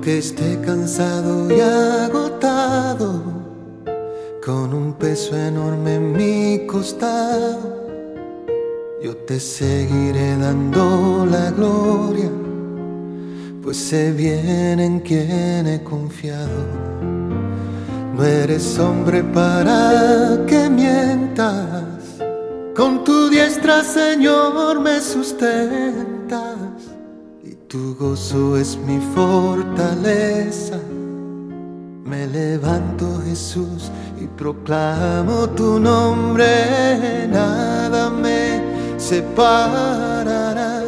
Aunque esté cansado y agotado, con un peso enorme en mi costado, yo te seguiré dando la gloria, pues sé bien en quien he confiado. No eres hombre para que mientas, con tu diestra, Señor, me sustentas tu gozo es mi fortaleza. Me levanto Jesús y proclamo tu nombre. Nada me separará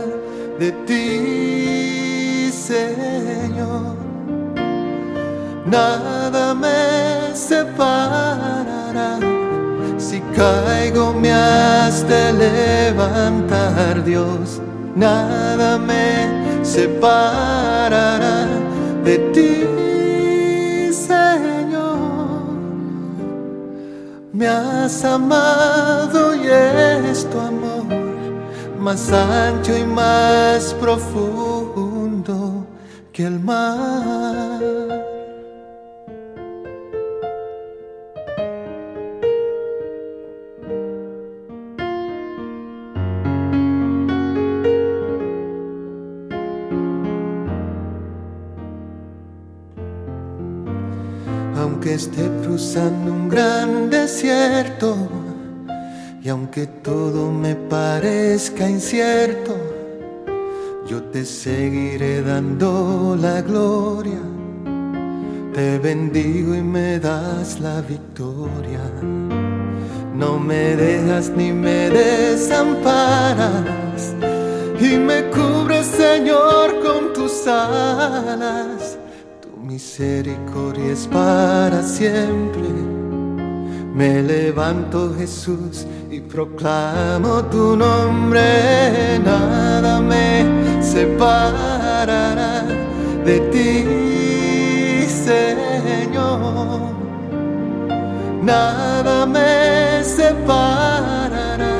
de ti, Señor. Nada me separará. Si caigo me has de levantar, Dios. Nada me separará de ti, Señor. Me has amado y es tu amor más ancho y más profundo que el mar. Aunque esté cruzando un gran desierto y aunque todo me parezca incierto, yo te seguiré dando la gloria. Te bendigo y me das la victoria. No me dejas ni me desamparas y me cubres, Señor, con tus alas misericordia es para siempre. Me levanto Jesús y proclamo tu nombre. Nada me separará de ti, Señor. Nada me separará.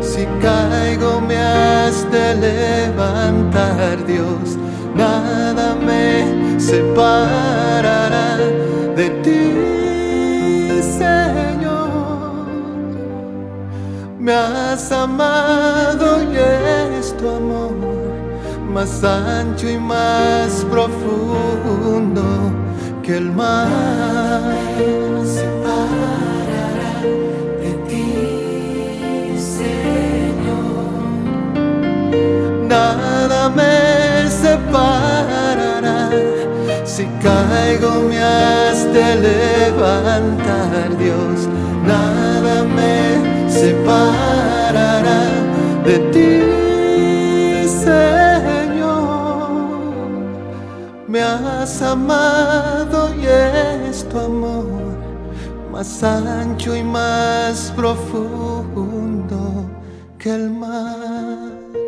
Si caigo me has de levantar, separará de ti, Señor. Me has amado y es tu amor más ancho y más profundo que el mar. Caigo me has de levantar, Dios. Nada me separará de ti, Señor. Me has amado y es tu amor más ancho y más profundo que el mar.